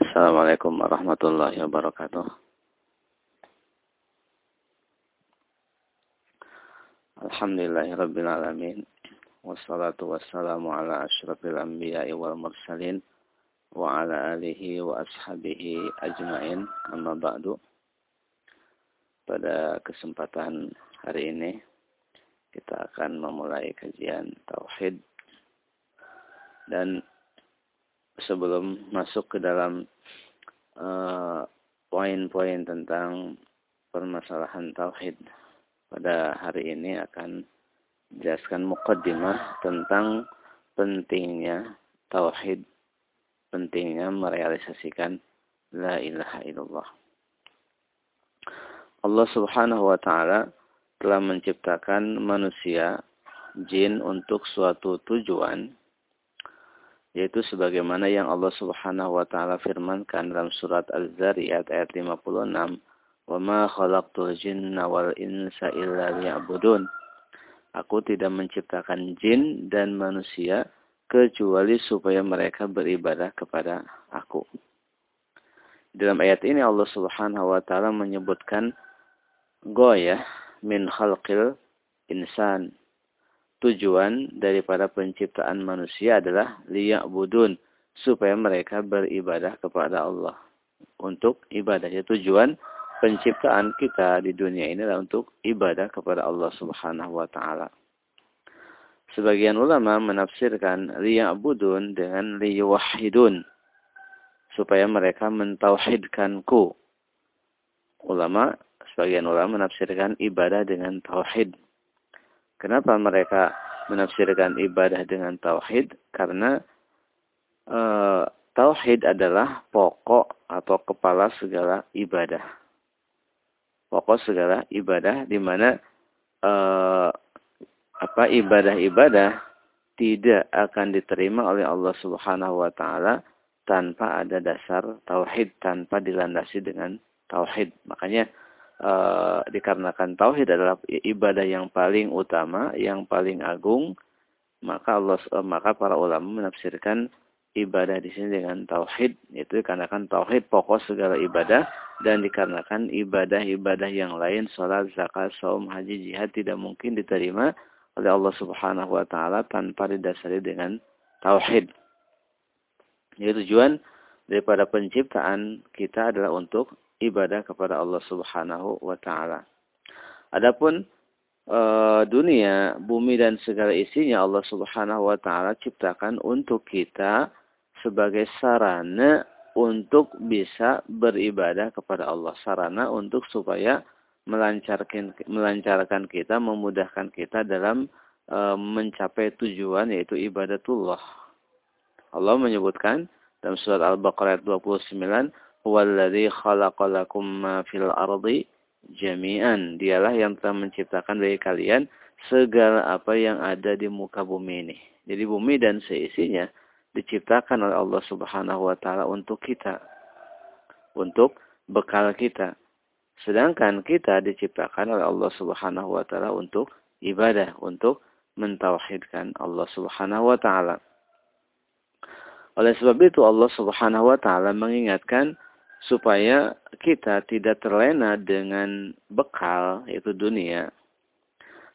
Assalamualaikum warahmatullahi wabarakatuh. Alhamdulillahirabbil alamin. Wassalatu wassalamu ala asyrafil anbiya'i wal mursalin wa ala alihi wa ashabihi ajmain. Amma ba'du. Pada kesempatan hari ini kita akan memulai kajian tauhid dan sebelum masuk ke dalam uh, poin-poin tentang permasalahan tauhid pada hari ini akan jelaskan mukaddimah tentang pentingnya tauhid, pentingnya merealisasikan la ilaha illallah. Allah Subhanahu wa taala telah menciptakan manusia jin untuk suatu tujuan yaitu sebagaimana yang Allah Subhanahu wa taala firmankan dalam surat Az-Zariyat ayat 56 "Wa ma khalaqtul jinna wal insa illa liya'budun" Aku tidak menciptakan jin dan manusia kecuali supaya mereka beribadah kepada aku. Dalam ayat ini Allah Subhanahu wa taala menyebutkan goyah min khalqil insan tujuan daripada penciptaan manusia adalah liya'budun supaya mereka beribadah kepada Allah. Untuk ibadahnya tujuan penciptaan kita di dunia ini adalah untuk ibadah kepada Allah Subhanahu wa taala. Sebagian ulama menafsirkan liya'budun dengan liyuwahhidun supaya mereka mentauhidkanku. Ulama sebagian ulama menafsirkan ibadah dengan tauhid Kenapa mereka menafsirkan ibadah dengan tauhid? Karena e, tauhid adalah pokok atau kepala segala ibadah. Pokok segala ibadah di mana e, apa ibadah-ibadah tidak akan diterima oleh Allah Subhanahu wa taala tanpa ada dasar tauhid, tanpa dilandasi dengan tauhid. Makanya e, dikarenakan tauhid adalah ibadah yang paling utama, yang paling agung, maka Allah e, maka para ulama menafsirkan ibadah di sini dengan tauhid itu dikarenakan tauhid pokok segala ibadah dan dikarenakan ibadah-ibadah yang lain salat, zakat, saum, haji, jihad tidak mungkin diterima oleh Allah Subhanahu wa taala tanpa didasari dengan tauhid. Jadi tujuan daripada penciptaan kita adalah untuk ibadah kepada Allah Subhanahu wa taala. Adapun e, dunia, bumi dan segala isinya Allah Subhanahu wa taala ciptakan untuk kita sebagai sarana untuk bisa beribadah kepada Allah, sarana untuk supaya melancarkan melancarkan kita, memudahkan kita dalam e, mencapai tujuan yaitu ibadatullah. Allah menyebutkan dalam surat Al-Baqarah ayat 29 Walladhi khalaqalakum ma fil ardi jami'an. Dialah yang telah menciptakan bagi kalian segala apa yang ada di muka bumi ini. Jadi bumi dan seisinya diciptakan oleh Allah Subhanahu wa taala untuk kita. Untuk bekal kita. Sedangkan kita diciptakan oleh Allah Subhanahu wa taala untuk ibadah, untuk mentauhidkan Allah Subhanahu wa taala. Oleh sebab itu Allah Subhanahu wa taala mengingatkan supaya kita tidak terlena dengan bekal yaitu dunia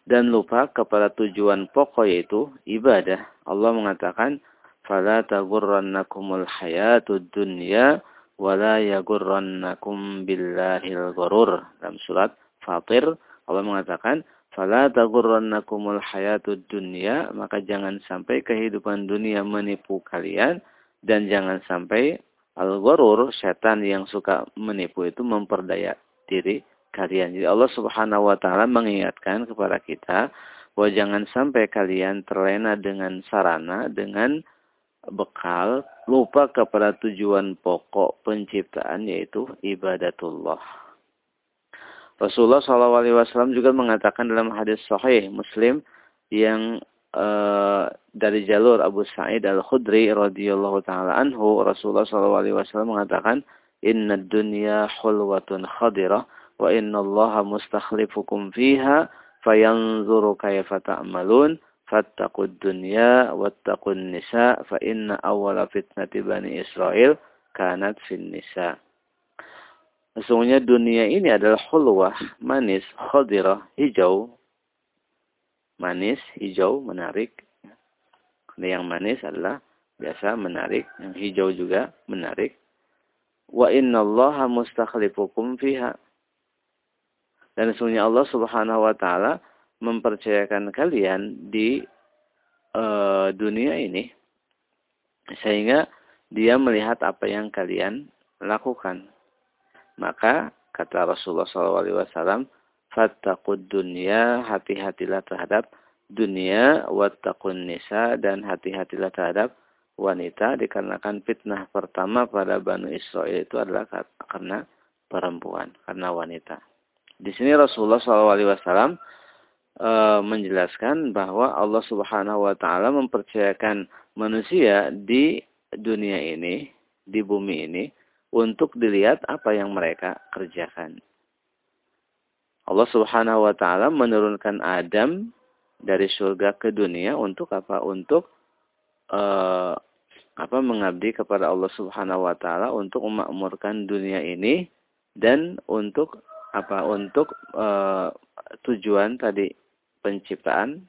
dan lupa kepada tujuan pokok yaitu ibadah. Allah mengatakan, "Fala taghurrannakumul hayatud dunya wala yaghurrannakum billahil gharur." Dalam surat Fatir Allah mengatakan, "Fala taghurrannakumul hayatud dunya," maka jangan sampai kehidupan dunia menipu kalian dan jangan sampai Al-gharur, setan yang suka menipu itu memperdaya diri kalian. Jadi Allah Subhanahu wa taala mengingatkan kepada kita bahwa jangan sampai kalian terlena dengan sarana, dengan bekal, lupa kepada tujuan pokok penciptaan yaitu ibadatullah. Rasulullah SAW juga mengatakan dalam hadis sahih Muslim yang uh, dari jalur Abu Sa'id Al-Khudri radhiyallahu taala anhu Rasulullah sallallahu alaihi wasallam mengatakan inna dunya hulwatun khadirah wa inna Allah mustakhlifukum fiha fayanzuru kayfa ta'malun fattaqud dunya wattaqun nisa fa inna awwala fitnati bani Israel kanat fin nisa. Sesungguhnya dunia ini adalah hulwah, manis, khadirah, hijau. Manis, hijau, menarik. Yang manis adalah biasa menarik, yang hijau juga menarik. Wa inna allaha mustakhlifukum fiha. Dan sesungguhnya Allah subhanahu wa ta'ala mempercayakan kalian di uh, dunia ini. Sehingga dia melihat apa yang kalian lakukan. Maka kata Rasulullah SAW, Fattaqud dunya, hati-hatilah terhadap dunia, wattaqun nisa, dan hati-hatilah terhadap wanita dikarenakan fitnah pertama pada Bani Israel itu adalah karena perempuan, karena wanita. Di sini Rasulullah SAW e, menjelaskan bahwa Allah Subhanahu Wa Taala mempercayakan manusia di dunia ini, di bumi ini, untuk dilihat apa yang mereka kerjakan. Allah Subhanahu Wa Taala menurunkan Adam dari surga ke dunia untuk apa? Untuk uh, apa mengabdi kepada Allah Subhanahu wa taala untuk memakmurkan dunia ini dan untuk apa untuk uh, tujuan tadi penciptaan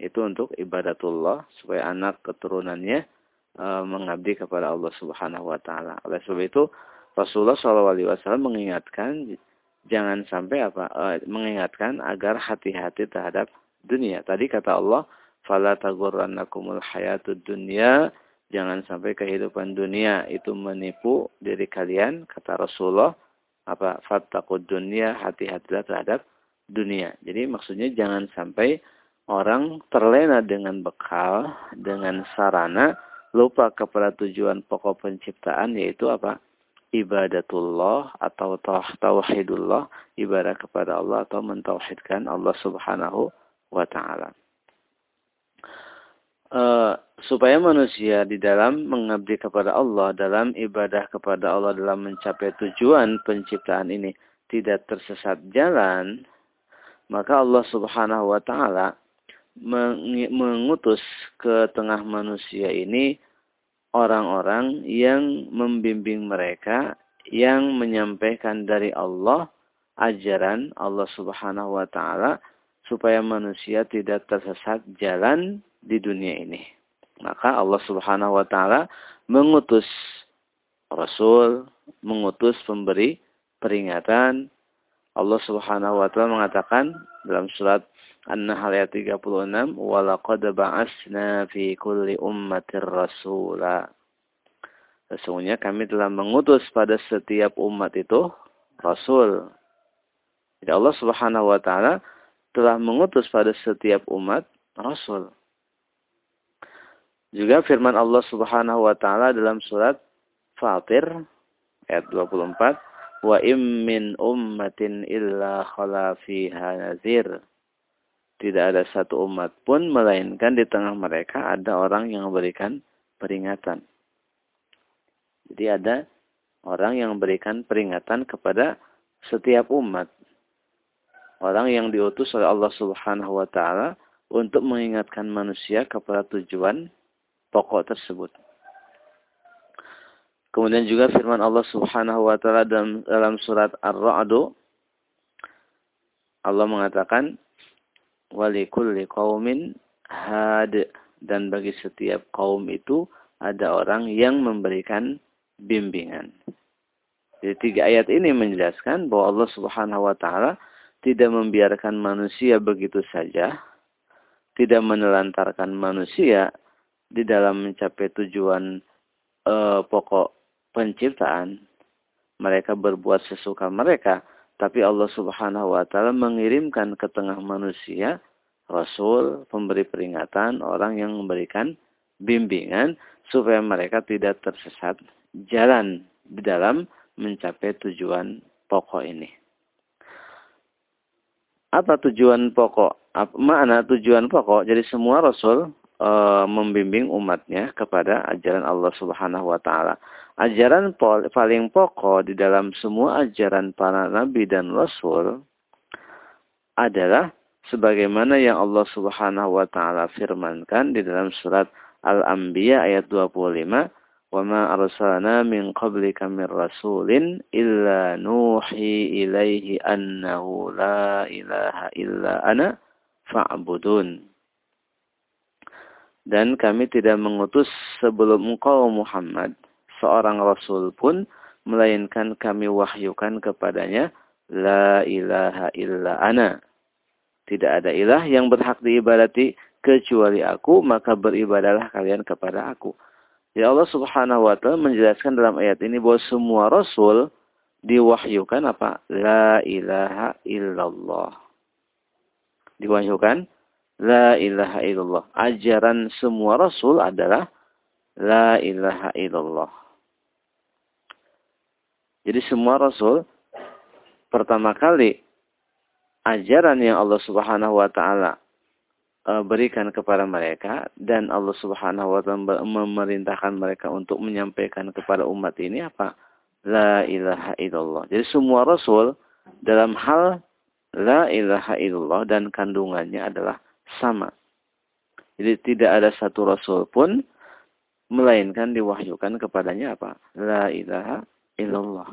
itu untuk ibadatullah supaya anak keturunannya uh, mengabdi kepada Allah Subhanahu wa taala. Oleh sebab itu Rasulullah SAW mengingatkan jangan sampai apa uh, mengingatkan agar hati-hati terhadap dunia. Tadi kata Allah fala tagurrannakumul hayatud dunya. Jangan sampai kehidupan dunia itu menipu diri kalian kata Rasulullah. Apa fattaqud dunya hati-hatilah terhadap dunia. Jadi maksudnya jangan sampai orang terlena dengan bekal dengan sarana lupa kepada tujuan pokok penciptaan yaitu apa ibadatullah atau tauhidullah ibadah kepada Allah atau mentauhidkan Allah Subhanahu wa taala. Uh, supaya manusia di dalam mengabdi kepada Allah, dalam ibadah kepada Allah, dalam mencapai tujuan penciptaan ini tidak tersesat jalan, maka Allah Subhanahu wa taala mengutus ke tengah manusia ini orang-orang yang membimbing mereka yang menyampaikan dari Allah ajaran Allah Subhanahu wa taala supaya manusia tidak tersesat jalan di dunia ini. Maka Allah Subhanahu wa taala mengutus rasul, mengutus pemberi peringatan. Allah Subhanahu wa taala mengatakan dalam surat An-Nahl ayat 36, "Wa laqad ba'atsna fi kulli ummatir rasula." Sesungguhnya kami telah mengutus pada setiap umat itu rasul. Jadi Allah Subhanahu wa taala telah mengutus pada setiap umat rasul. Juga firman Allah Subhanahu wa taala dalam surat Fatir ayat 24, "Wa im min ummatin illa khala fiha nazir." Tidak ada satu umat pun melainkan di tengah mereka ada orang yang memberikan peringatan. Jadi ada orang yang memberikan peringatan kepada setiap umat. Orang yang diutus oleh Allah Subhanahu wa taala untuk mengingatkan manusia kepada tujuan pokok tersebut. Kemudian juga firman Allah Subhanahu wa taala dalam, dalam surat Ar-Ra'd Allah mengatakan walikulli qaumin had dan bagi setiap kaum itu ada orang yang memberikan bimbingan. Jadi tiga ayat ini menjelaskan bahwa Allah Subhanahu wa taala tidak membiarkan manusia begitu saja, tidak menelantarkan manusia di dalam mencapai tujuan e, pokok penciptaan, mereka berbuat sesuka mereka, tapi Allah Subhanahu wa taala mengirimkan ke tengah manusia rasul, pemberi peringatan, orang yang memberikan bimbingan supaya mereka tidak tersesat jalan di dalam mencapai tujuan pokok ini. Apa tujuan pokok? Apa, mana tujuan pokok? Jadi semua rasul e, membimbing umatnya kepada ajaran Allah Subhanahu wa taala ajaran paling pokok di dalam semua ajaran para nabi dan rasul adalah sebagaimana yang Allah Subhanahu wa taala firmankan di dalam surat Al-Anbiya ayat 25, "Wa ma arsalna min qablika min rasulin illa nuhi ilaihi annahu la ilaha illa ana fa'budun." Dan kami tidak mengutus sebelum engkau Muhammad seorang rasul pun melainkan kami wahyukan kepadanya la ilaha illa ana. Tidak ada ilah yang berhak diibadati kecuali aku, maka beribadalah kalian kepada aku. Ya Allah Subhanahu wa taala menjelaskan dalam ayat ini bahwa semua rasul diwahyukan apa? La ilaha illallah. Diwahyukan la ilaha illallah. Ajaran semua rasul adalah la ilaha illallah. Jadi semua rasul pertama kali ajaran yang Allah Subhanahu wa taala uh, berikan kepada mereka dan Allah Subhanahu wa taala memerintahkan mereka untuk menyampaikan kepada umat ini apa? La ilaha illallah. Jadi semua rasul dalam hal la ilaha illallah dan kandungannya adalah sama. Jadi tidak ada satu rasul pun melainkan diwahyukan kepadanya apa? La ilaha illallah.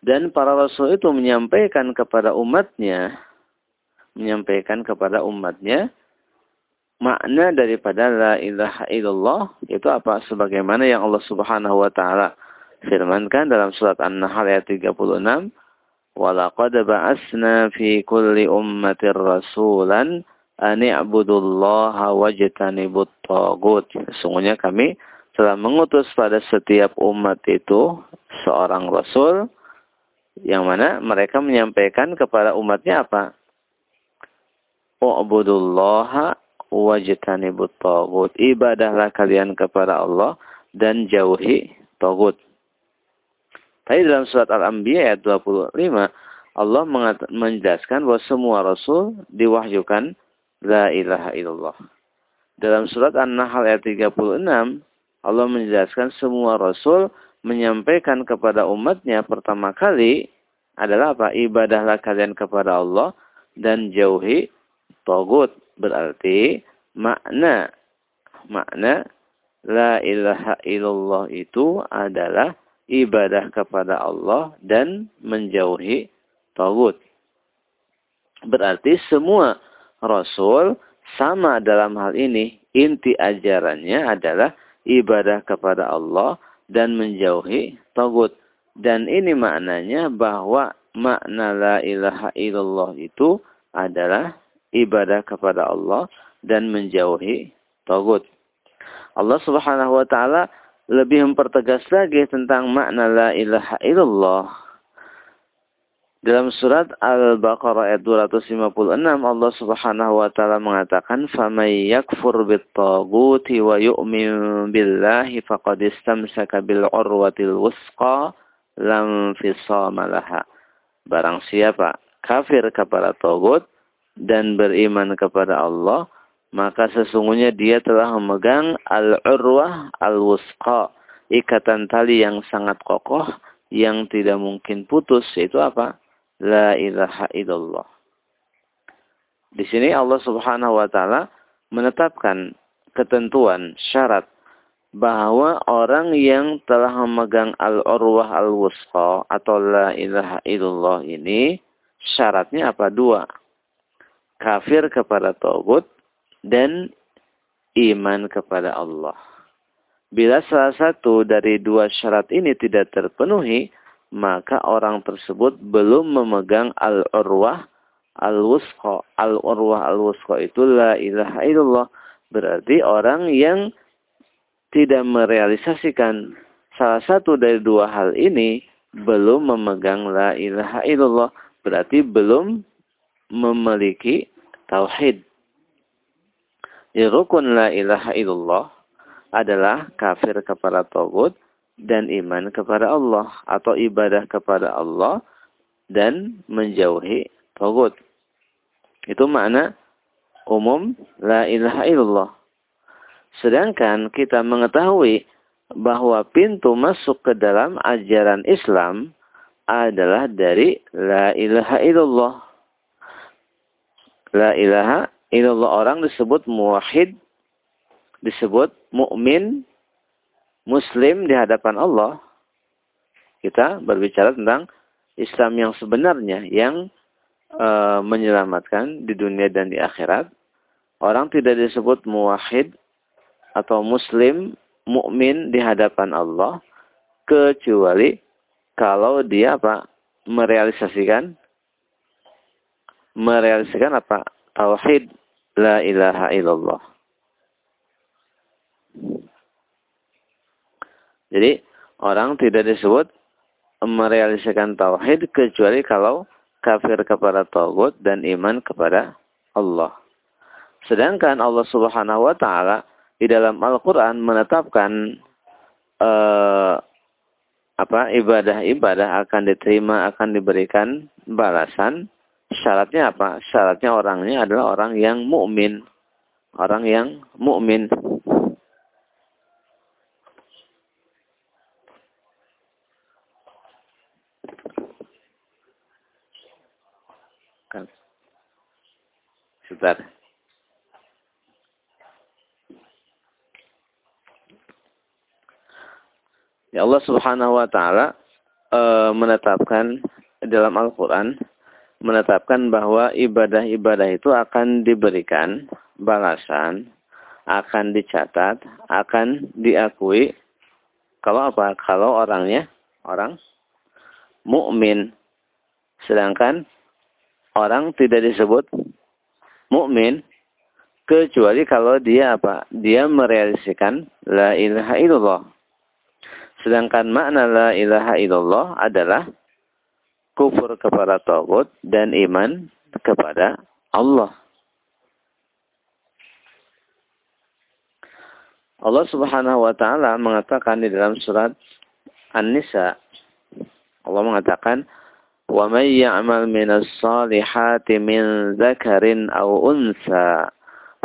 Dan para rasul itu menyampaikan kepada umatnya menyampaikan kepada umatnya makna daripada la ilaha illallah itu apa sebagaimana yang Allah Subhanahu wa taala firmankan dalam surat An-Nahl ayat 36 walaqad ba'asna fi kulli ummatir rasulan an i'budullaha wajtanibut tagut sesungguhnya kami telah mengutus pada setiap umat itu seorang rasul yang mana mereka menyampaikan kepada umatnya apa U'budullaha wajtanibut tagut. Ibadahlah kalian kepada Allah dan jauhi tagut. Tadi dalam surat Al-Anbiya ayat 25, Allah menjelaskan bahwa semua rasul diwahyukan la ilaha illallah. Dalam surat An-Nahl ayat 36, Allah menjelaskan semua rasul menyampaikan kepada umatnya pertama kali adalah apa? Ibadahlah kalian kepada Allah dan jauhi Togut berarti makna makna la ilaha illallah itu adalah ibadah kepada Allah dan menjauhi togut. Berarti semua rasul sama dalam hal ini. Inti ajarannya adalah ibadah kepada Allah dan menjauhi togut. Dan ini maknanya bahwa makna la ilaha illallah itu adalah ibadah kepada Allah dan menjauhi tagut. Allah Subhanahu wa taala lebih mempertegas lagi tentang makna la ilaha illallah. Dalam surat Al-Baqarah ayat 256 Allah Subhanahu wa taala mengatakan famay yakfur bit-taghuti wa yu'min billahi faqad istamsaka bil urwatil wusqa lam fisama laha. Barang siapa kafir kepada tagut dan beriman kepada Allah, maka sesungguhnya dia telah memegang al-urwah al-wusqa, ikatan tali yang sangat kokoh yang tidak mungkin putus itu apa? La ilaha illallah. Di sini Allah Subhanahu wa taala menetapkan ketentuan syarat bahwa orang yang telah memegang al-urwah al-wusqa atau la ilaha illallah ini syaratnya apa? Dua kafir kepada Taubat dan iman kepada Allah. Bila salah satu dari dua syarat ini tidak terpenuhi, maka orang tersebut belum memegang al-urwah al-wusqa. Al-urwah al-wusqa itu la ilaha illallah. Berarti orang yang tidak merealisasikan salah satu dari dua hal ini belum memegang la ilaha illallah. Berarti belum memiliki tauhid. Rukun la ilaha illallah adalah kafir kepada Tauhid dan iman kepada Allah atau ibadah kepada Allah dan menjauhi Tauhid. Itu makna umum la ilaha illallah. Sedangkan kita mengetahui bahwa pintu masuk ke dalam ajaran Islam adalah dari la ilaha illallah. La ilaha illallah orang disebut muwahhid, disebut mukmin muslim di hadapan Allah. Kita berbicara tentang Islam yang sebenarnya yang e, menyelamatkan di dunia dan di akhirat. Orang tidak disebut muwahhid atau muslim mukmin di hadapan Allah kecuali kalau dia apa merealisasikan merealisasikan apa tauhid la ilaha illallah. Jadi orang tidak disebut merealisasikan tauhid kecuali kalau kafir kepada tauhid dan iman kepada Allah. Sedangkan Allah Subhanahu wa taala di dalam Al-Qur'an menetapkan eh, apa ibadah-ibadah akan diterima, akan diberikan balasan. Syaratnya apa? Syaratnya orangnya adalah orang yang mukmin. Orang yang mukmin. Sebentar. Ya Allah Subhanahu wa taala e, menetapkan dalam Al-Qur'an menetapkan bahwa ibadah-ibadah itu akan diberikan balasan, akan dicatat, akan diakui kalau apa? Kalau orangnya orang mukmin. Sedangkan orang tidak disebut mukmin kecuali kalau dia apa? Dia merealisasikan la ilaha illallah. Sedangkan makna la ilaha illallah adalah kufur kepada Tauhid dan iman kepada Allah. Allah Subhanahu wa taala mengatakan di dalam surat An-Nisa Allah mengatakan وَمَنْ يَعْمَلْ مِنَ الصَّالِحَاتِ مِنْ ذَكَرٍ أَوْ أُنْثَى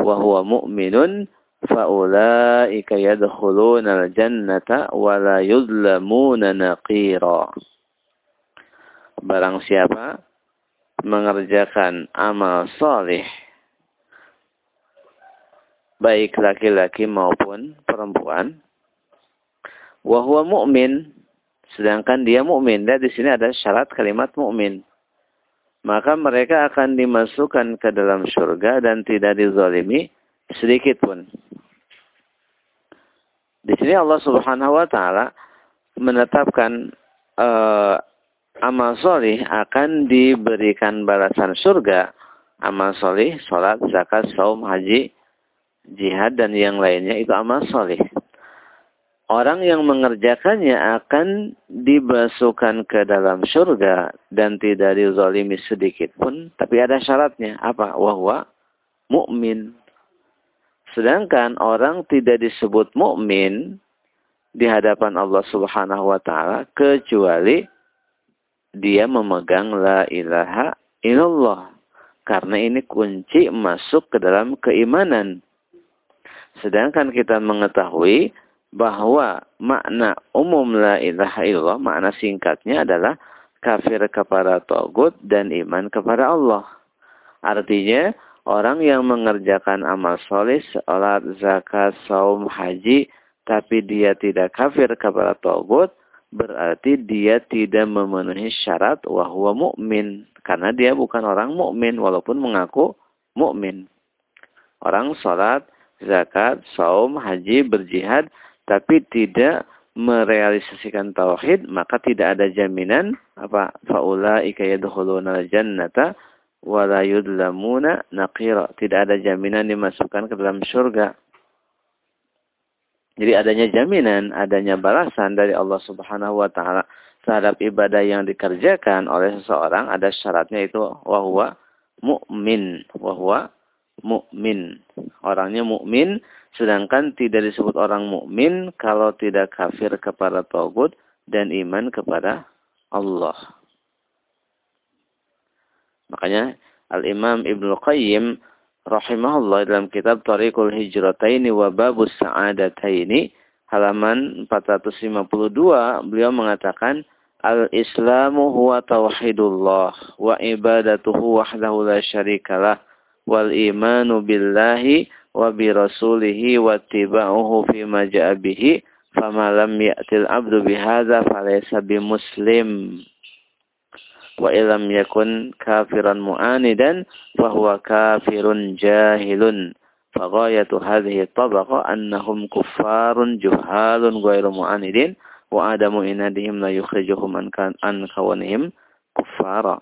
وَهُوَ مُؤْمِنٌ فَأُولَئِكَ يَدْخُلُونَ الْجَنَّةَ وَلَا يُظْلَمُونَ نَقِيرًا Barang siapa mengerjakan amal soleh baik laki-laki maupun perempuan wahwa mu'min Sedangkan dia mukmin. Dan di sini ada syarat kalimat mukmin. Maka mereka akan dimasukkan ke dalam surga dan tidak dizalimi sedikit pun. Di sini Allah Subhanahu wa taala menetapkan uh, amal solih akan diberikan balasan surga. Amal solih, sholat, zakat, saum, haji, jihad, dan yang lainnya itu amal solih orang yang mengerjakannya akan dibasuhkan ke dalam surga dan tidak dizalimi sedikit pun. Tapi ada syaratnya. Apa? Wahwa mukmin. Sedangkan orang tidak disebut mukmin di hadapan Allah Subhanahu wa taala kecuali dia memegang la ilaha illallah. Karena ini kunci masuk ke dalam keimanan. Sedangkan kita mengetahui bahwa makna umum la ilaha illallah, makna singkatnya adalah kafir kepada Togut dan iman kepada Allah. Artinya, orang yang mengerjakan amal soleh, sholat, zakat, saum, haji, tapi dia tidak kafir kepada Togut, berarti dia tidak memenuhi syarat wahwa mukmin karena dia bukan orang mukmin walaupun mengaku mukmin. Orang sholat, zakat, saum, haji, berjihad tapi tidak merealisasikan tauhid maka tidak ada jaminan apa faulaika yadkhuluna jannata wa la yudlamuna naqira. Tidak ada jaminan dimasukkan ke dalam surga jadi adanya jaminan adanya balasan dari Allah Subhanahu wa taala terhadap ibadah yang dikerjakan oleh seseorang ada syaratnya itu wahwa mukmin wahwa mukmin orangnya mukmin Sedangkan tidak disebut orang mukmin kalau tidak kafir kepada Tauhid dan iman kepada Allah. Makanya Al-Imam Ibnu Qayyim rahimahullah dalam kitab Tariqul Hijrataini wa Babus Sa'adataini halaman 452 beliau mengatakan Al-Islamu huwa tauhidullah wa ibadatuhu wahdahu la syarikalah wal imanu billahi wa bi rasulihi wa tiba'uhu fi ma ja'a bihi Fama lam ya'til abdu bihadza falaysa bimuslim. Wa ilam yakun kafiran mu'anidan fahuwa kafirun jahilun. Tabaqa annahum kuffarun juhalun ghairu mu'anidin wa adamu inadihim la yukhrijuhum an, an kawanihim kuffara.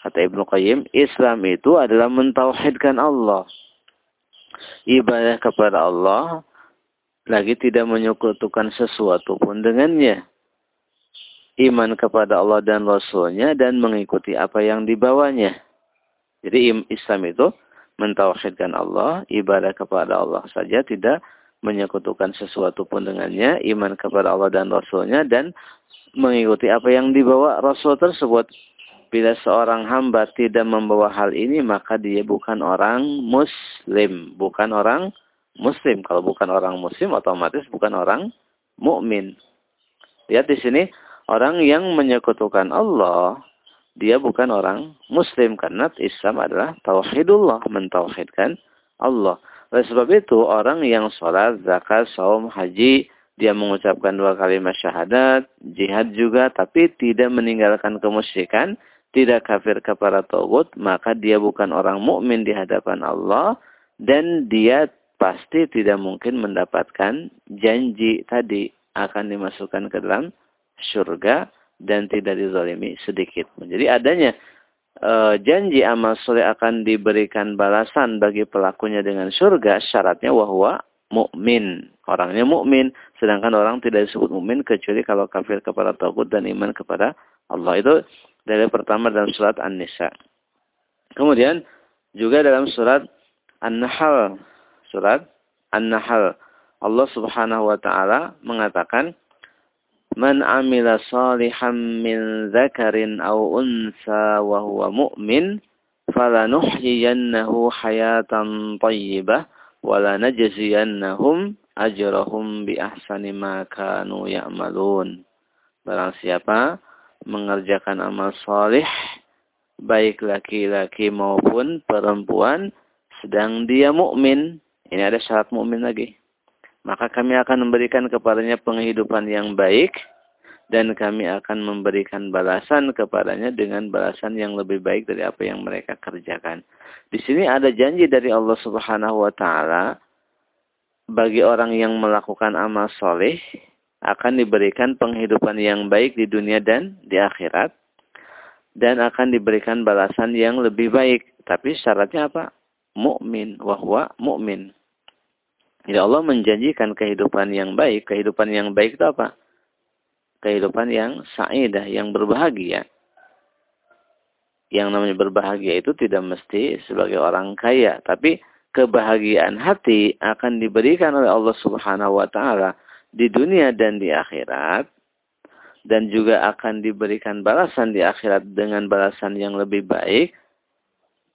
Kata Ibnu Qayyim, Islam itu adalah mentauhidkan Allah. Ibadah kepada Allah lagi tidak menyekutukan sesuatu pun dengannya. Iman kepada Allah dan Rasulnya dan mengikuti apa yang dibawanya. Jadi Islam itu mentauhidkan Allah, ibadah kepada Allah saja, tidak menyekutukan sesuatu pun dengannya, iman kepada Allah dan Rasulnya, dan mengikuti apa yang dibawa Rasul tersebut. Bila seorang hamba tidak membawa hal ini, maka dia bukan orang muslim. Bukan orang muslim. Kalau bukan orang muslim, otomatis bukan orang mukmin. Lihat di sini, orang yang menyekutukan Allah, dia bukan orang muslim. Karena Islam adalah tauhidullah, mentauhidkan Allah. Oleh sebab itu, orang yang sholat, zakat, saum, haji, dia mengucapkan dua kalimat syahadat, jihad juga, tapi tidak meninggalkan kemusyrikan, tidak kafir kepada Tauhid, maka dia bukan orang mukmin di hadapan Allah dan dia pasti tidak mungkin mendapatkan janji tadi akan dimasukkan ke dalam surga dan tidak dizalimi sedikit. Jadi adanya e, janji amal soleh akan diberikan balasan bagi pelakunya dengan surga, syaratnya wahwa mukmin. Orangnya mukmin, sedangkan orang tidak disebut mukmin kecuali kalau kafir kepada Tauhid dan iman kepada Allah. Itu dari pertama dalam surat An-Nisa. Kemudian juga dalam surat An-Nahl. Surat An-Nahl. Allah subhanahu wa ta'ala mengatakan, Man amila salihan min zakarin au unsa wa huwa mu'min, falanuhyiyannahu hayatan tayyibah, walanajziyannahum ajrahum bi ahsani ma kanu ya'malun. Barang siapa mengerjakan amal soleh, baik laki-laki maupun perempuan, sedang dia mukmin. Ini ada syarat mukmin lagi. Maka kami akan memberikan kepadanya penghidupan yang baik dan kami akan memberikan balasan kepadanya dengan balasan yang lebih baik dari apa yang mereka kerjakan. Di sini ada janji dari Allah Subhanahu wa taala bagi orang yang melakukan amal soleh akan diberikan penghidupan yang baik di dunia dan di akhirat dan akan diberikan balasan yang lebih baik. Tapi syaratnya apa? Mukmin, wahwa mukmin. Jadi Allah menjanjikan kehidupan yang baik. Kehidupan yang baik itu apa? Kehidupan yang sa'idah, yang berbahagia. Yang namanya berbahagia itu tidak mesti sebagai orang kaya, tapi kebahagiaan hati akan diberikan oleh Allah Subhanahu wa taala di dunia dan di akhirat dan juga akan diberikan balasan di akhirat dengan balasan yang lebih baik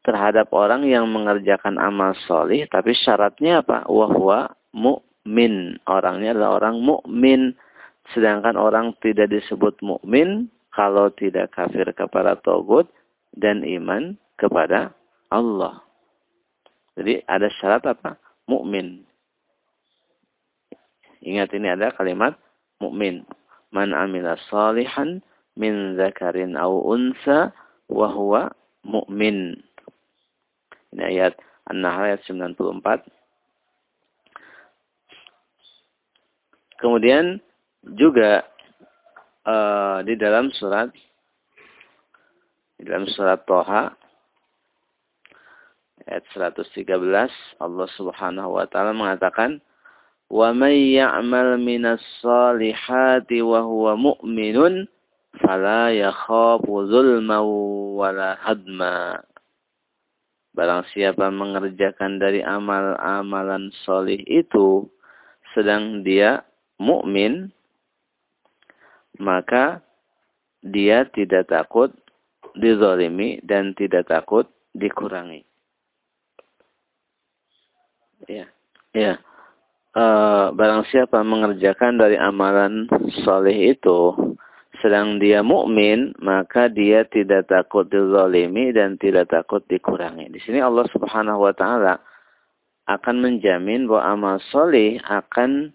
terhadap orang yang mengerjakan amal solih tapi syaratnya apa? Wahwa mukmin orangnya adalah orang mukmin sedangkan orang tidak disebut mukmin kalau tidak kafir kepada togut dan iman kepada Allah. Jadi ada syarat apa? Mukmin Ingat ini ada kalimat mukmin. Man amila salihan min zakarin au unsa wa huwa mu'min. Ini ayat An-Nahl ayat 94. Kemudian juga uh, di dalam surat di dalam surat Toha ayat 113 Allah Subhanahu wa taala mengatakan ومن يعمل من الصالحات وهو مؤمن فلا يخاف ظلما ولا هدما Barang siapa mengerjakan dari amal-amalan solih itu sedang dia mukmin, maka dia tidak takut dizolimi dan tidak takut dikurangi. Ya, ya uh, barang siapa mengerjakan dari amalan soleh itu sedang dia mukmin maka dia tidak takut dizalimi dan tidak takut dikurangi. Di sini Allah Subhanahu wa taala akan menjamin bahwa amal soleh akan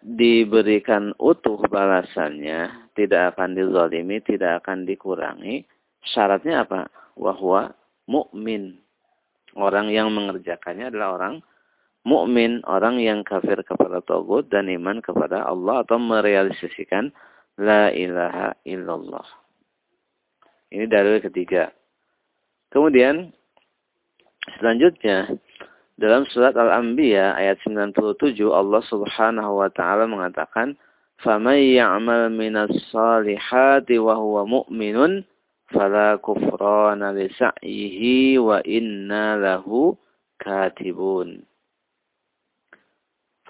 diberikan utuh balasannya, tidak akan dizalimi, tidak akan dikurangi. Syaratnya apa? Wahwa mukmin. Orang yang mengerjakannya adalah orang mukmin, orang yang kafir kepada Togut dan iman kepada Allah atau merealisasikan la ilaha illallah. Ini dalil ketiga. Kemudian selanjutnya dalam surat Al-Anbiya ayat 97 Allah Subhanahu wa taala mengatakan, "Faman ya'mal minas salihati wa huwa mu'minun fala kufrana li sa'yihi wa inna lahu katibun."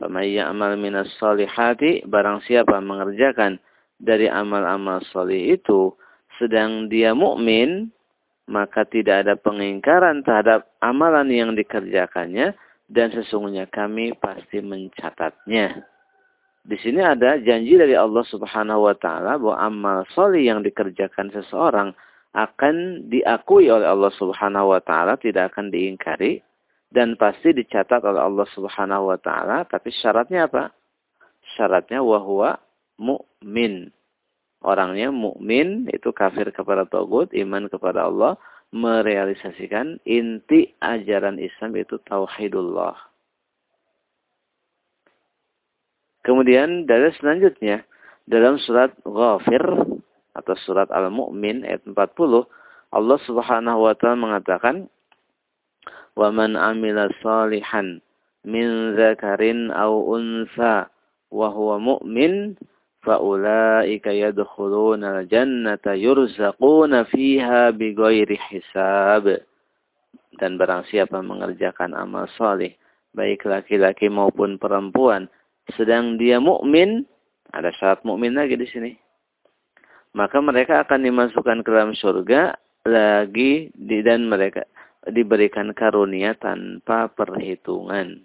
Faman ya'mal minas salihati barang siapa mengerjakan dari amal-amal salih itu sedang dia mukmin maka tidak ada pengingkaran terhadap amalan yang dikerjakannya dan sesungguhnya kami pasti mencatatnya. Di sini ada janji dari Allah Subhanahu wa taala bahwa amal soleh yang dikerjakan seseorang akan diakui oleh Allah Subhanahu wa taala, tidak akan diingkari dan pasti dicatat oleh Allah Subhanahu wa taala, tapi syaratnya apa? Syaratnya wahwa mu'min orangnya mukmin itu kafir kepada togut, iman kepada Allah, merealisasikan inti ajaran Islam itu tauhidullah. Kemudian dari selanjutnya dalam surat Ghafir atau surat Al-Mu'min ayat 40 Allah Subhanahu wa taala mengatakan amila salihan min dzakarin aw unsa wa huwa mu'min faulaika yadkhuluna al-jannata yurzaquna fiha bighairi hisab. Dan barang siapa mengerjakan amal saleh baik laki-laki maupun perempuan sedang dia mukmin ada syarat mukmin lagi di sini maka mereka akan dimasukkan ke dalam surga lagi di, dan mereka diberikan karunia tanpa perhitungan.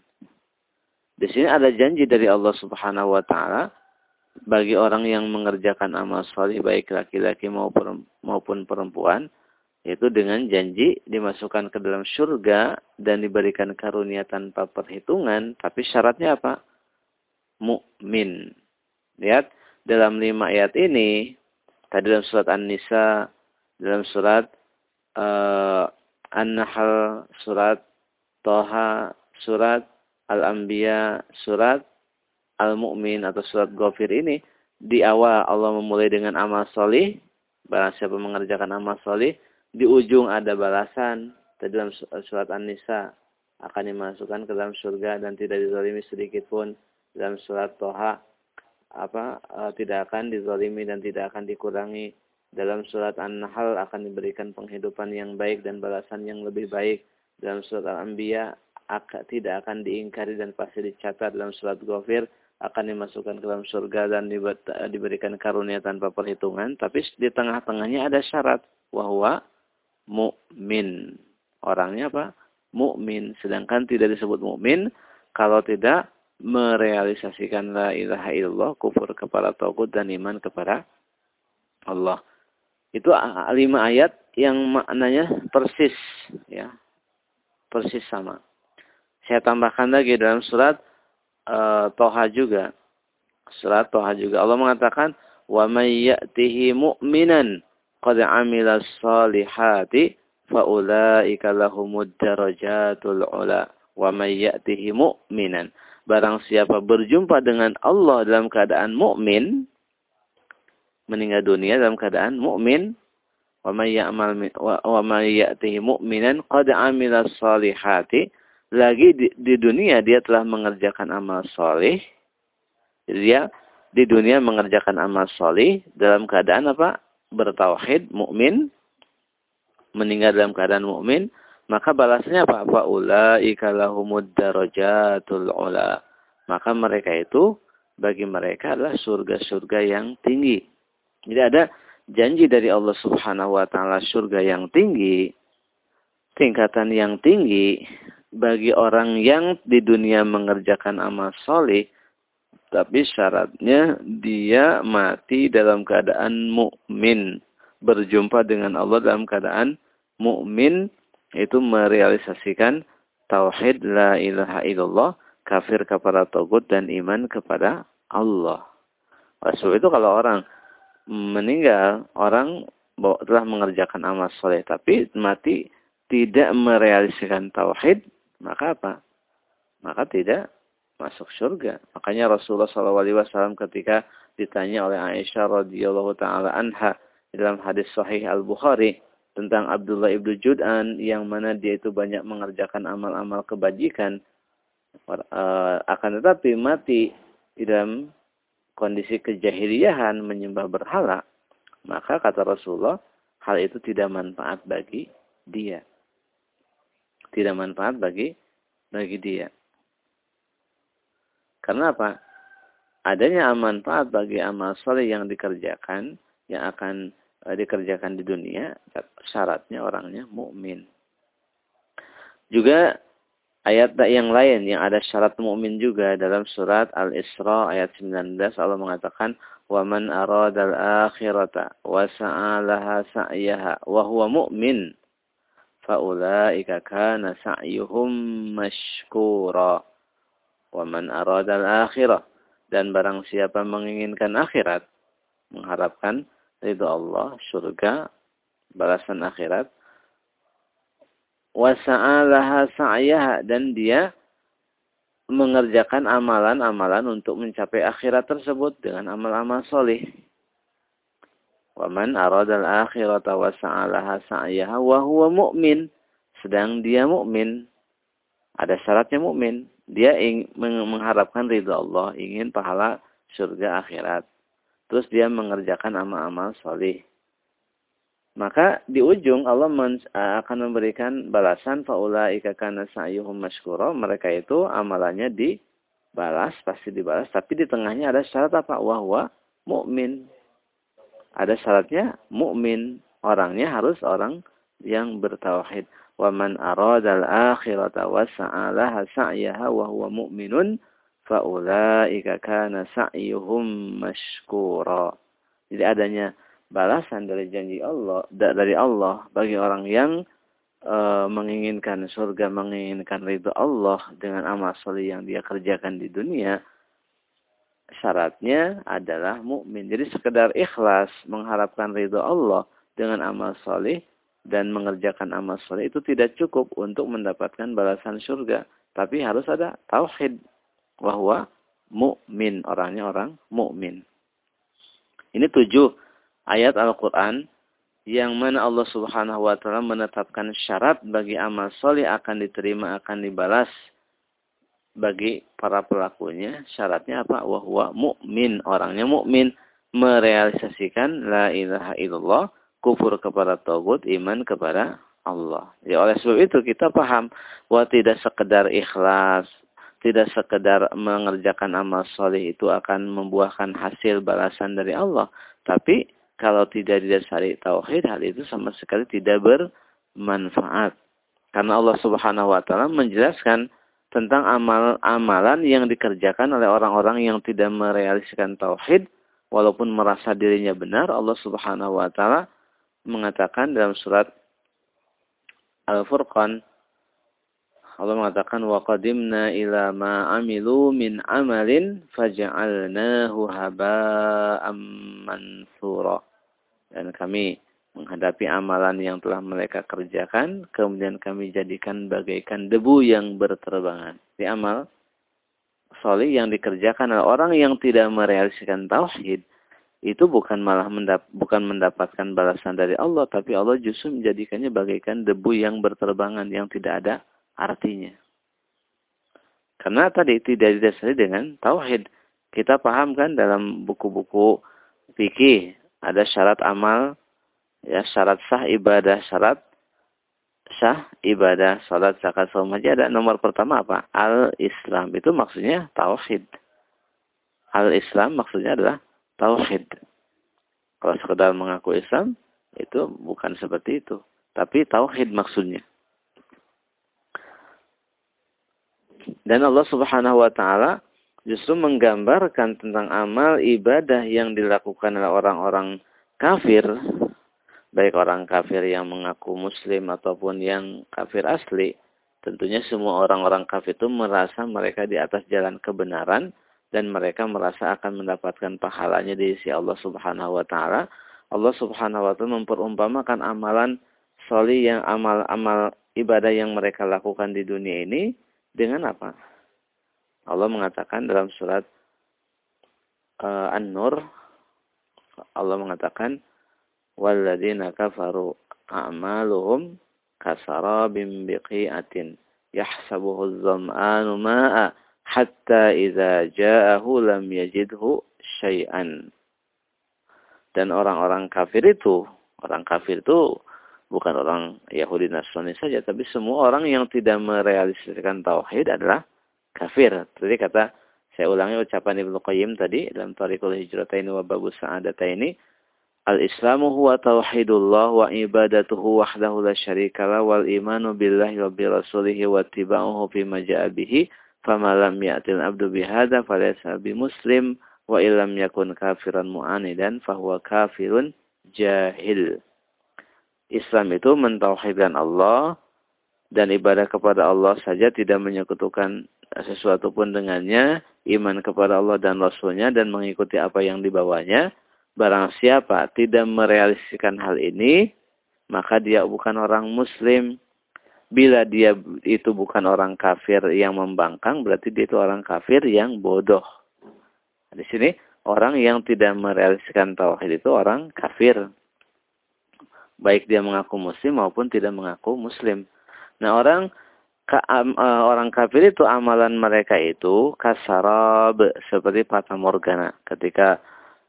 Di sini ada janji dari Allah Subhanahu wa taala bagi orang yang mengerjakan amal soleh baik laki-laki maupun perempuan yaitu dengan janji dimasukkan ke dalam surga dan diberikan karunia tanpa perhitungan. Tapi syaratnya apa? Mukmin lihat dalam lima ayat ini tadi dalam surat An-Nisa dalam surat uh, An-Nahl surat Toha surat Al-Anbiya surat Al-Mu'min atau surat Ghafir ini di awal Allah memulai dengan amal solih barang siapa mengerjakan amal solih di ujung ada balasan tadi dalam surat An-Nisa akan dimasukkan ke dalam surga dan tidak dizalimi sedikit pun. Dalam surat Toha apa uh, tidak akan dizalimi dan tidak akan dikurangi dalam surat An-Nahl akan diberikan penghidupan yang baik dan balasan yang lebih baik dalam surat Al-Anbiya tidak akan diingkari dan pasti dicatat dalam surat Ghafir akan dimasukkan ke dalam surga dan diberikan karunia tanpa perhitungan. Tapi di tengah-tengahnya ada syarat. Wahwa mu'min. Orangnya apa? Mu'min. Sedangkan tidak disebut mu'min kalau tidak merealisasikan la ilaha illallah, kufur kepada Tauhid dan iman kepada Allah. Itu lima ayat yang maknanya persis. ya Persis sama. Saya tambahkan lagi dalam surat uh, Toha juga. Surat Toha juga. Allah mengatakan, Wa may ya'tihi mu'minan qad amila salihati faulaika lahumud darajatul ula. Wa may ya'tihi mu'minan. Barang siapa berjumpa dengan Allah dalam keadaan mukmin, meninggal dunia dalam keadaan mukmin, wa may ya'tihi mu'minan qad amila salihati lagi di, di dunia dia telah mengerjakan amal soleh. Dia di dunia mengerjakan amal soleh dalam keadaan apa? Bertauhid, mukmin, meninggal dalam keadaan mukmin, maka balasnya apa? Apa ulaika lahumud darajatul ula. Maka mereka itu bagi mereka adalah surga-surga yang tinggi. Jadi ada janji dari Allah Subhanahu wa taala surga yang tinggi, tingkatan yang tinggi bagi orang yang di dunia mengerjakan amal soleh, tapi syaratnya dia mati dalam keadaan mukmin, berjumpa dengan Allah dalam keadaan mukmin itu merealisasikan tauhid la ilaha illallah, kafir kepada togut dan iman kepada Allah. Oleh sebab itu kalau orang meninggal, orang telah mengerjakan amal soleh, tapi mati tidak merealisasikan tauhid, maka apa? Maka tidak masuk surga. Makanya Rasulullah SAW ketika ditanya oleh Aisyah radhiyallahu taala anha dalam hadis Sahih Al Bukhari tentang Abdullah ibnu Jud'an yang mana dia itu banyak mengerjakan amal-amal kebajikan, eh, akan tetapi mati di dalam kondisi kejahiliahan menyembah berhala, maka kata Rasulullah, hal itu tidak manfaat bagi dia. Tidak manfaat bagi bagi dia. Karena apa? Adanya manfaat bagi amal soleh yang dikerjakan, yang akan eh, dikerjakan di dunia, syaratnya orangnya mukmin. Juga ayat yang lain yang ada syarat mukmin juga dalam surat Al-Isra ayat 19 Allah mengatakan wa man arada al-akhirata wa sa'alaha sa'yaha wa huwa mu'min faulaika kana sa'yuhum mashkura. Wa man arada al-akhirah dan barang siapa menginginkan akhirat mengharapkan ridha Allah surga balasan akhirat wasa'alaha sa'yaha dan dia mengerjakan amalan-amalan untuk mencapai akhirat tersebut dengan amal-amal soleh. Waman aradal akhirata wa sa'alaha sa'yaha wa huwa mu'min. Sedang dia mukmin. Ada syaratnya mukmin. Dia ingin mengharapkan ridha Allah, ingin pahala surga akhirat. Terus dia mengerjakan amal-amal soleh. Maka di ujung Allah akan memberikan balasan faulaika kana sa'yuhum masykura. Mereka itu amalannya dibalas, pasti dibalas, tapi di tengahnya ada syarat apa? Wahwa mukmin. Ada syaratnya mukmin. Orangnya harus orang yang bertauhid. Wa man aradal akhirata wa sa'alaha sa'yaha wa huwa mu'minun faulaika kana sa'yuhum masykura. Jadi adanya balasan dari janji Allah dari Allah bagi orang yang e, menginginkan surga, menginginkan ridho Allah dengan amal soleh yang dia kerjakan di dunia, syaratnya adalah mukmin. Jadi sekedar ikhlas mengharapkan ridho Allah dengan amal soleh dan mengerjakan amal soleh itu tidak cukup untuk mendapatkan balasan surga, tapi harus ada tauhid bahwa mukmin orangnya orang mukmin. Ini tujuh ayat Al-Quran yang mana Allah subhanahu wa ta'ala menetapkan syarat bagi amal soleh akan diterima, akan dibalas bagi para pelakunya. Syaratnya apa? Wahwa mu'min. Orangnya mu'min. Merealisasikan la ilaha illallah. Kufur kepada Togut. Iman kepada Allah. Ya oleh sebab itu kita paham bahwa tidak sekedar ikhlas, tidak sekedar mengerjakan amal soleh itu akan membuahkan hasil balasan dari Allah. Tapi kalau tidak didasari tauhid, hal itu sama sekali tidak bermanfaat. Karena Allah Subhanahu wa taala menjelaskan tentang amal-amalan yang dikerjakan oleh orang-orang yang tidak merealisasikan tauhid walaupun merasa dirinya benar, Allah Subhanahu wa taala mengatakan dalam surat Al-Furqan Allah mengatakan wa qadimna ila ma amilu min amalin faj'alnahu haba'am mansura. Dan kami menghadapi amalan yang telah mereka kerjakan, kemudian kami jadikan bagaikan debu yang berterbangan. Di amal soleh yang dikerjakan oleh orang yang tidak merealisasikan tauhid, itu bukan malah mendap bukan mendapatkan balasan dari Allah, tapi Allah justru menjadikannya bagaikan debu yang berterbangan yang tidak ada artinya. Karena tadi tidak didasari dengan tauhid. Kita paham kan dalam buku-buku fikih ada syarat amal, ya syarat sah ibadah, syarat sah ibadah, salat, zakat, saum haji ada nomor pertama apa? Al-Islam. Itu maksudnya tauhid. Al-Islam maksudnya adalah tauhid. Kalau sekedar mengaku Islam itu bukan seperti itu, tapi tauhid maksudnya. Dan Allah Subhanahu wa taala justru menggambarkan tentang amal ibadah yang dilakukan oleh orang-orang kafir, baik orang kafir yang mengaku muslim ataupun yang kafir asli. Tentunya semua orang-orang kafir itu merasa mereka di atas jalan kebenaran dan mereka merasa akan mendapatkan pahalanya di sisi Allah Subhanahu wa taala. Allah Subhanahu wa taala memperumpamakan amalan soli yang amal-amal ibadah yang mereka lakukan di dunia ini dengan apa? Allah mengatakan dalam surat uh, An-Nur Allah mengatakan walladzina kafaru a'maluhum kasarabim biqi'atin yahsabuhu az-zam'anu ma'a hatta idza ja'ahu lam yajidhu syai'an. Dan orang-orang kafir itu, orang kafir itu bukan orang Yahudi Nasrani saja, tapi semua orang yang tidak merealisasikan tauhid adalah kafir. Jadi kata saya ulangi ucapan Ibnu Qayyim tadi dalam Tariqul Hijratain wa Babus Sa'adataini Al-Islamu huwa tauhidullah wa ibadatuhu wahdahu la syarikalah wal imanu billahi wa bi rasulihi wa tiba'uhu fi maja'a bihi fama lam ya'til abdu bihada falaysa bi muslim wa illam yakun kafiran mu'anidan fahuwa kafirun jahil. Islam itu mentauhidkan Allah dan ibadah kepada Allah saja tidak menyekutukan sesuatu pun dengannya, iman kepada Allah dan Rasulnya dan mengikuti apa yang dibawanya Barang siapa tidak merealisasikan hal ini, maka dia bukan orang muslim. Bila dia itu bukan orang kafir yang membangkang, berarti dia itu orang kafir yang bodoh. Di sini, orang yang tidak merealisasikan tauhid itu orang kafir. Baik dia mengaku muslim maupun tidak mengaku muslim. Nah, orang eh, orang kafir itu amalan mereka itu kasarab seperti fata morgana ketika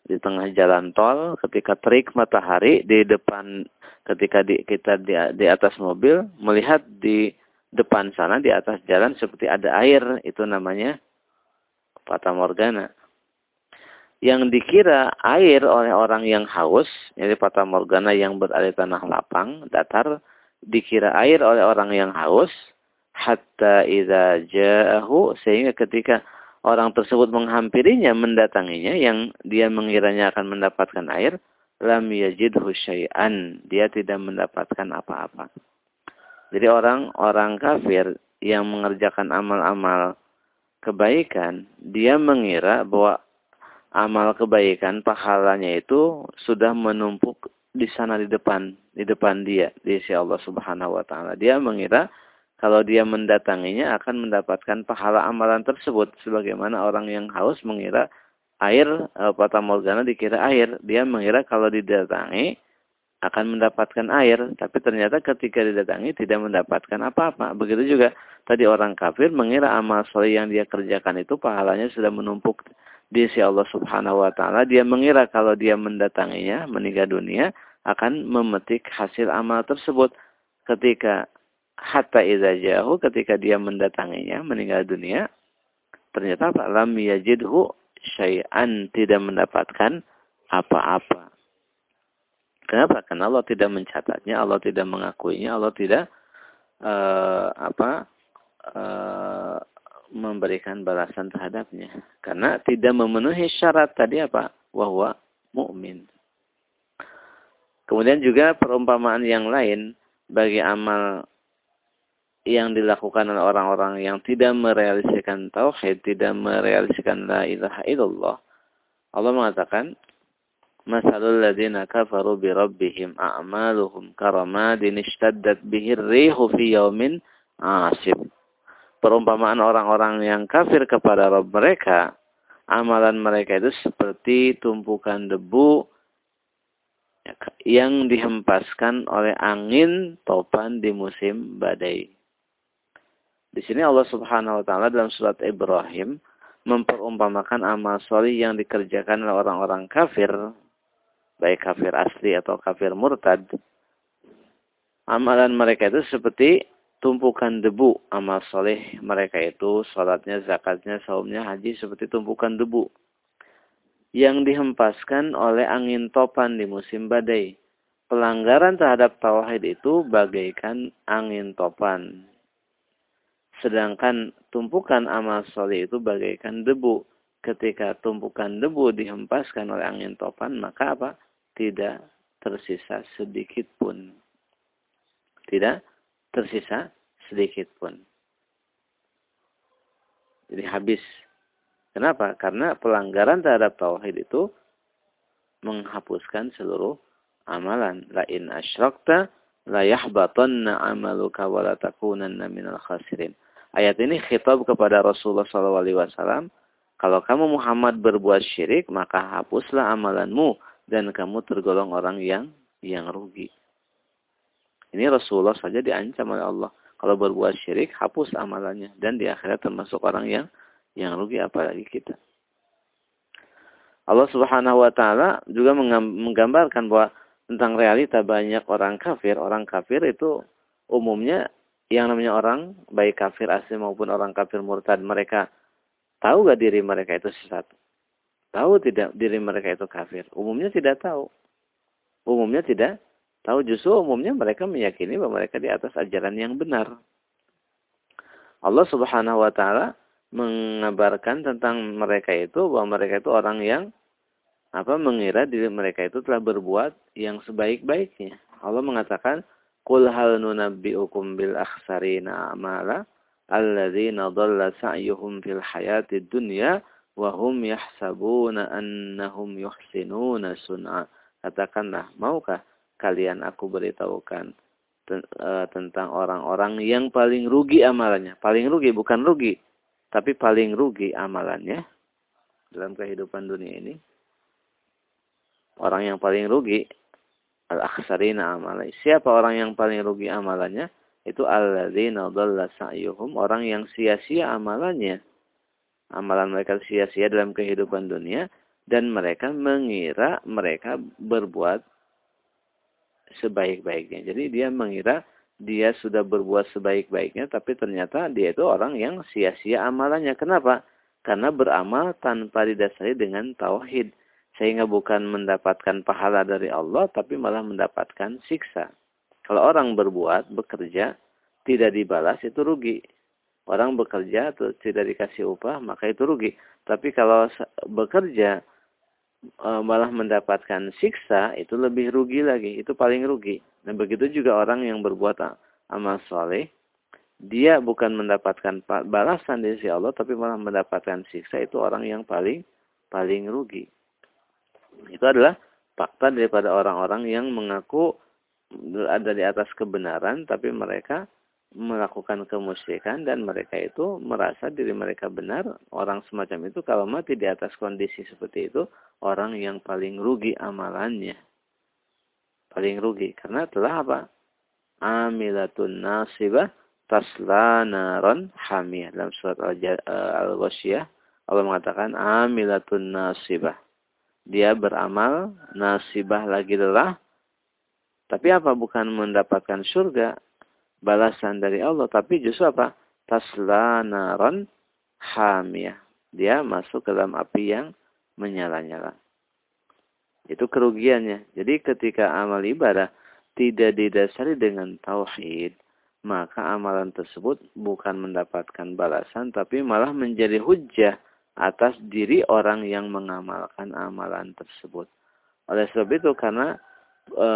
di tengah jalan tol ketika terik matahari di depan ketika di, kita di, di atas mobil melihat di depan sana di atas jalan seperti ada air itu namanya fata morgana yang dikira air oleh orang yang haus jadi fata morgana yang berada tanah lapang datar dikira air oleh orang yang haus hatta idza ja'ahu sehingga ketika orang tersebut menghampirinya, mendatanginya, yang dia mengiranya akan mendapatkan air, lam yajidhu syai'an. Dia tidak mendapatkan apa-apa. Jadi orang-orang kafir yang mengerjakan amal-amal kebaikan, dia mengira bahwa amal kebaikan pahalanya itu sudah menumpuk di sana di depan, di depan dia, di sisi Allah Subhanahu wa taala. Dia mengira kalau dia mendatanginya akan mendapatkan pahala amalan tersebut. Sebagaimana orang yang haus mengira air fata morgana dikira air. Dia mengira kalau didatangi akan mendapatkan air tapi ternyata ketika didatangi tidak mendapatkan apa-apa. Begitu juga tadi orang kafir mengira amal soleh yang dia kerjakan itu pahalanya sudah menumpuk di sisi Allah Subhanahu wa taala dia mengira kalau dia mendatanginya meninggal dunia akan memetik hasil amal tersebut. Ketika hatta idza jauh ketika dia mendatanginya meninggal dunia ternyata apa? Lam yajidhu syai'an tidak mendapatkan apa-apa. Kenapa? Karena Allah tidak mencatatnya Allah tidak mengakuinya Allah tidak uh, apa uh, memberikan balasan terhadapnya karena tidak memenuhi syarat tadi apa wahwa mukmin kemudian juga perumpamaan yang lain bagi amal yang dilakukan oleh orang-orang yang tidak merealisasikan tauhid, tidak merealisasikan la ilaha illallah. Allah mengatakan, Masalul ladina kafaru bi rabbihim a'maluhum karamadin ishtaddat bihir rihu fi yaumin. Perumpamaan orang-orang yang kafir kepada Rabb mereka, amalan mereka itu seperti tumpukan debu yang dihempaskan oleh angin topan di musim badai. Di sini Allah Subhanahu wa taala dalam surat Ibrahim memperumpamakan amal soleh yang dikerjakan oleh orang-orang kafir, baik kafir asli atau kafir murtad. Amalan mereka itu seperti tumpukan debu amal soleh mereka itu sholatnya, zakatnya, saumnya, haji seperti tumpukan debu yang dihempaskan oleh angin topan di musim badai. Pelanggaran terhadap tauhid itu bagaikan angin topan Sedangkan tumpukan amal soleh itu bagaikan debu. Ketika tumpukan debu dihempaskan oleh angin topan, maka apa? Tidak tersisa sedikit pun. Tidak tersisa sedikit pun. Jadi habis Kenapa? Karena pelanggaran terhadap tauhid itu menghapuskan seluruh amalan. La in asyrakta la yahbatanna amaluka wa la takunanna minal khasirin. Ayat ini khitab kepada Rasulullah SAW. Kalau kamu Muhammad berbuat syirik, maka hapuslah amalanmu dan kamu tergolong orang yang yang rugi. Ini Rasulullah saja diancam oleh Allah. Kalau berbuat syirik, hapus amalannya. Dan di akhirat termasuk orang yang yang rugi apalagi kita. Allah Subhanahu wa taala juga menggambarkan bahwa tentang realita banyak orang kafir, orang kafir itu umumnya yang namanya orang baik kafir asli maupun orang kafir murtad mereka tahu gak diri mereka itu sesat? Tahu tidak diri mereka itu kafir? Umumnya tidak tahu. Umumnya tidak tahu justru umumnya mereka meyakini bahwa mereka di atas ajaran yang benar. Allah Subhanahu wa taala mengabarkan tentang mereka itu bahwa mereka itu orang yang apa mengira diri mereka itu telah berbuat yang sebaik-baiknya. Allah mengatakan, "Qul hal nunabbi'ukum bil akhsarina amala alladzina dhalla sa'yuhum fil hayatid dunya wa hum yahsabuna annahum yuhsinuna sun'a." Katakanlah, maukah kalian aku beritahukan e, tentang orang-orang yang paling rugi amalannya. Paling rugi bukan rugi, tapi paling rugi amalannya dalam kehidupan dunia ini. Orang yang paling rugi al-akhsarina amalai. Siapa orang yang paling rugi amalannya? Itu alladzina dhalla sa'yuhum, orang yang sia-sia amalannya. Amalan mereka sia-sia dalam kehidupan dunia dan mereka mengira mereka berbuat sebaik-baiknya. Jadi dia mengira dia sudah berbuat sebaik-baiknya, tapi ternyata dia itu orang yang sia-sia amalannya. Kenapa? Karena beramal tanpa didasari dengan tauhid. Sehingga bukan mendapatkan pahala dari Allah, tapi malah mendapatkan siksa. Kalau orang berbuat, bekerja, tidak dibalas, itu rugi. Orang bekerja tidak dikasih upah, maka itu rugi. Tapi kalau bekerja, e, malah mendapatkan siksa, itu lebih rugi lagi. Itu paling rugi. Dan begitu juga orang yang berbuat amal soleh, dia bukan mendapatkan balasan dari si Allah, tapi malah mendapatkan siksa. Itu orang yang paling paling rugi. Itu adalah fakta daripada orang-orang yang mengaku ada di atas kebenaran, tapi mereka melakukan kemusyrikan dan mereka itu merasa diri mereka benar. Orang semacam itu kalau mati di atas kondisi seperti itu, orang yang paling rugi amalannya paling rugi karena telah apa? Amilatun nasibah tasla naron hamiyah dalam surat Al-Ghasyiyah Allah mengatakan amilatun nasibah dia beramal nasibah lagi lelah tapi apa bukan mendapatkan surga balasan dari Allah tapi justru apa tasla naron hamiyah dia masuk ke dalam api yang menyala-nyala itu kerugiannya. Jadi ketika amal ibadah tidak didasari dengan tauhid, maka amalan tersebut bukan mendapatkan balasan, tapi malah menjadi hujah atas diri orang yang mengamalkan amalan tersebut. Oleh sebab itu, karena e,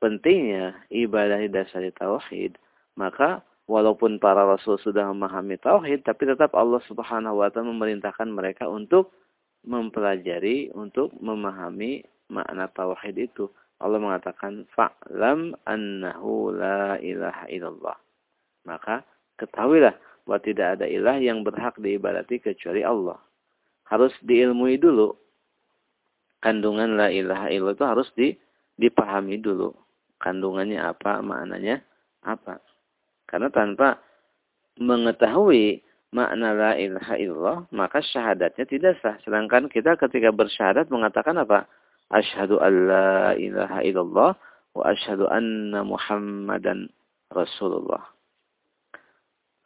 pentingnya ibadah didasari tauhid, maka walaupun para rasul sudah memahami tauhid, tapi tetap Allah Subhanahu wa taala memerintahkan mereka untuk mempelajari untuk memahami makna tauhid itu. Allah mengatakan fa'lam annahu la ilaha illallah. Maka ketahuilah bahwa tidak ada ilah yang berhak diibadati kecuali Allah. Harus diilmui dulu. Kandungan la ilaha illallah itu harus di, dipahami dulu. Kandungannya apa, maknanya apa. Karena tanpa mengetahui makna la ilaha illallah, maka syahadatnya tidak sah. Sedangkan kita ketika bersyahadat mengatakan apa? Asyhadu an la ilaha illallah wa asyhadu anna Muhammadan Rasulullah.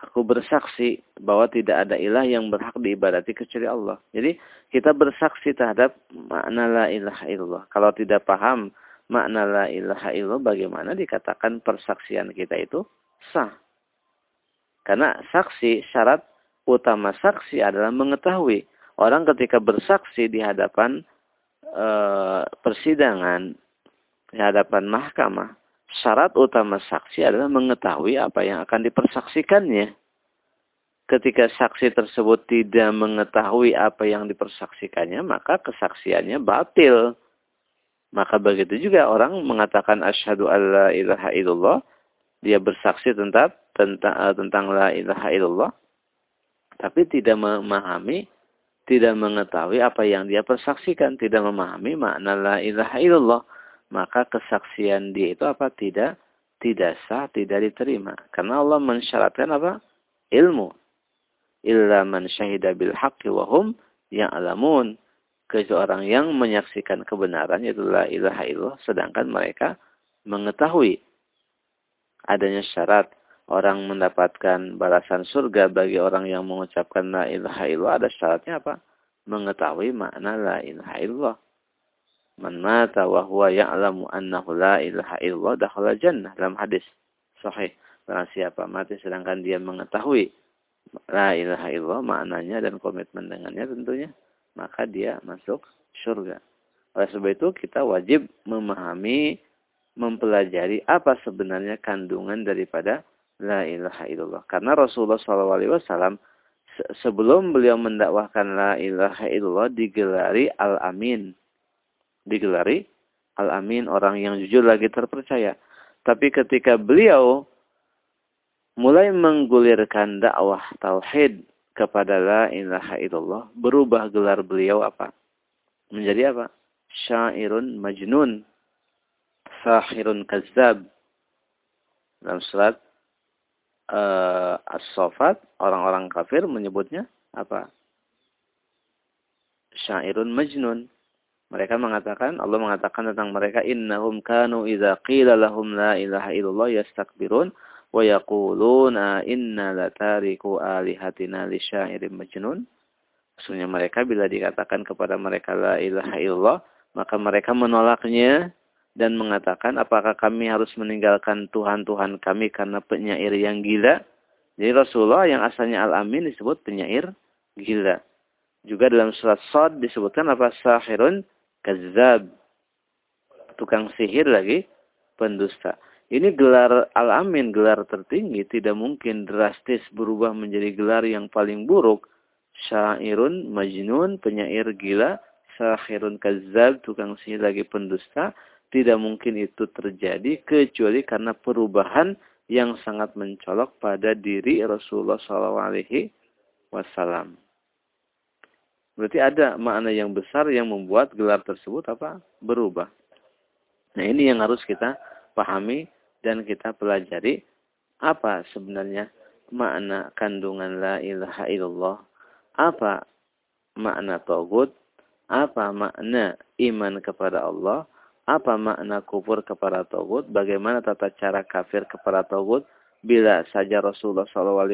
Aku bersaksi bahwa tidak ada ilah yang berhak diibadati kecuali Allah. Jadi kita bersaksi terhadap makna la ilaha illallah. Kalau tidak paham makna la ilaha illallah, bagaimana dikatakan persaksian kita itu sah? Karena saksi syarat utama saksi adalah mengetahui orang ketika bersaksi di hadapan e, persidangan di hadapan mahkamah syarat utama saksi adalah mengetahui apa yang akan dipersaksikannya ketika saksi tersebut tidak mengetahui apa yang dipersaksikannya, maka kesaksiannya batil. Maka begitu juga orang mengatakan asyhadu alla ilaha illallah, dia bersaksi tentang tentang uh, tentang la ilaha illallah, tapi tidak memahami, tidak mengetahui apa yang dia persaksikan, tidak memahami makna la ilaha illallah, maka kesaksian dia itu apa tidak tidak sah, tidak diterima. Karena Allah mensyaratkan apa? Ilmu illa man syahida bil haqqi wa hum ya'lamun kecuali orang yang menyaksikan kebenaran yaitu la ilaha illallah sedangkan mereka mengetahui adanya syarat orang mendapatkan balasan surga bagi orang yang mengucapkan la ilaha illallah ada syaratnya apa? Mengetahui makna la ilaha illallah. Man mata wa huwa ya'lamu annahu la ilaha illallah dakhala jannah dalam hadis sahih. Barang siapa mati sedangkan dia mengetahui la ilaha illallah maknanya dan komitmen dengannya tentunya maka dia masuk surga. Oleh sebab itu kita wajib memahami mempelajari apa sebenarnya kandungan daripada la ilaha illallah. Karena Rasulullah SAW sebelum beliau mendakwahkan la ilaha illallah digelari al-amin. Digelari al-amin orang yang jujur lagi terpercaya. Tapi ketika beliau mulai menggulirkan dakwah tauhid kepada la ilaha illallah, berubah gelar beliau apa? Menjadi apa? Syairun majnun, sahirun kazzab. Dalam surat uh, As-Sofat, orang-orang kafir menyebutnya apa? Syairun majnun. Mereka mengatakan, Allah mengatakan tentang mereka, Innahum kanu idha qila lahum la ilaha illallah yastakbirun wa yaquluna inna latariku alihatina li syairin majnun. Maksudnya mereka bila dikatakan kepada mereka la ilaha illallah, maka mereka menolaknya dan mengatakan apakah kami harus meninggalkan Tuhan-Tuhan kami karena penyair yang gila. Jadi Rasulullah yang asalnya Al-Amin disebut penyair gila. Juga dalam surat Sad disebutkan apa? Sahirun kazab. Tukang sihir lagi pendusta. Ini gelar al-amin, gelar tertinggi, tidak mungkin drastis berubah menjadi gelar yang paling buruk. Syairun, majnun, penyair gila, sahirun kazab, tukang sihir lagi pendusta. Tidak mungkin itu terjadi kecuali karena perubahan yang sangat mencolok pada diri Rasulullah SAW. Berarti ada makna yang besar yang membuat gelar tersebut apa? Berubah. Nah ini yang harus kita pahami dan kita pelajari apa sebenarnya makna kandungan la ilaha illallah, apa makna togut, apa makna iman kepada Allah, apa makna kufur kepada togut, bagaimana tata cara kafir kepada togut, bila saja Rasulullah SAW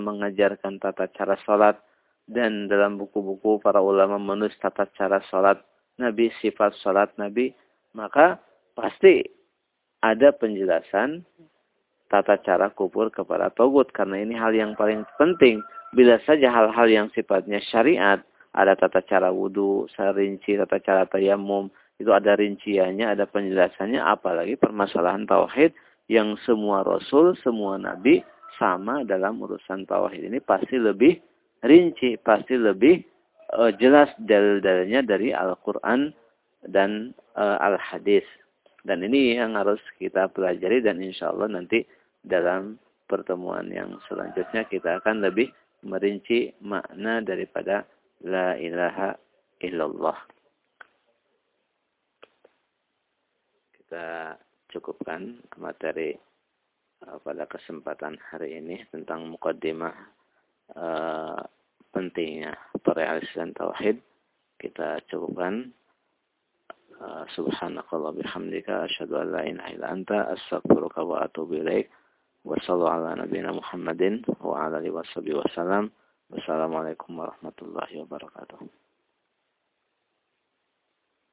mengajarkan tata cara sholat, dan dalam buku-buku para ulama menulis tata cara sholat Nabi, sifat sholat Nabi, maka pasti ada penjelasan tata cara kubur kepada togut karena ini hal yang paling penting bila saja hal-hal yang sifatnya syariat ada tata cara wudhu, serinci tata cara tayamum itu ada rinciannya, ada penjelasannya apalagi permasalahan tauhid yang semua rasul, semua nabi sama dalam urusan tauhid ini pasti lebih rinci, pasti lebih uh, jelas dalil-dalilnya dari Al-Qur'an dan uh, Al-Hadis. Dan ini yang harus kita pelajari dan insya Allah nanti dalam pertemuan yang selanjutnya kita akan lebih merinci makna daripada La ilaha illallah. Kita cukupkan materi uh, pada kesempatan hari ini tentang mukaddimah uh, pentingnya perealisasian tauhid. Kita cukupkan subhanakallah bihamdika asyhadu an la ilaha illa anta astaghfiruka wa atubu ilaik wa sallallahu ala nabiyyina Muhammadin wa ala alihi wasallam wassalamualaikum warahmatullahi wabarakatuh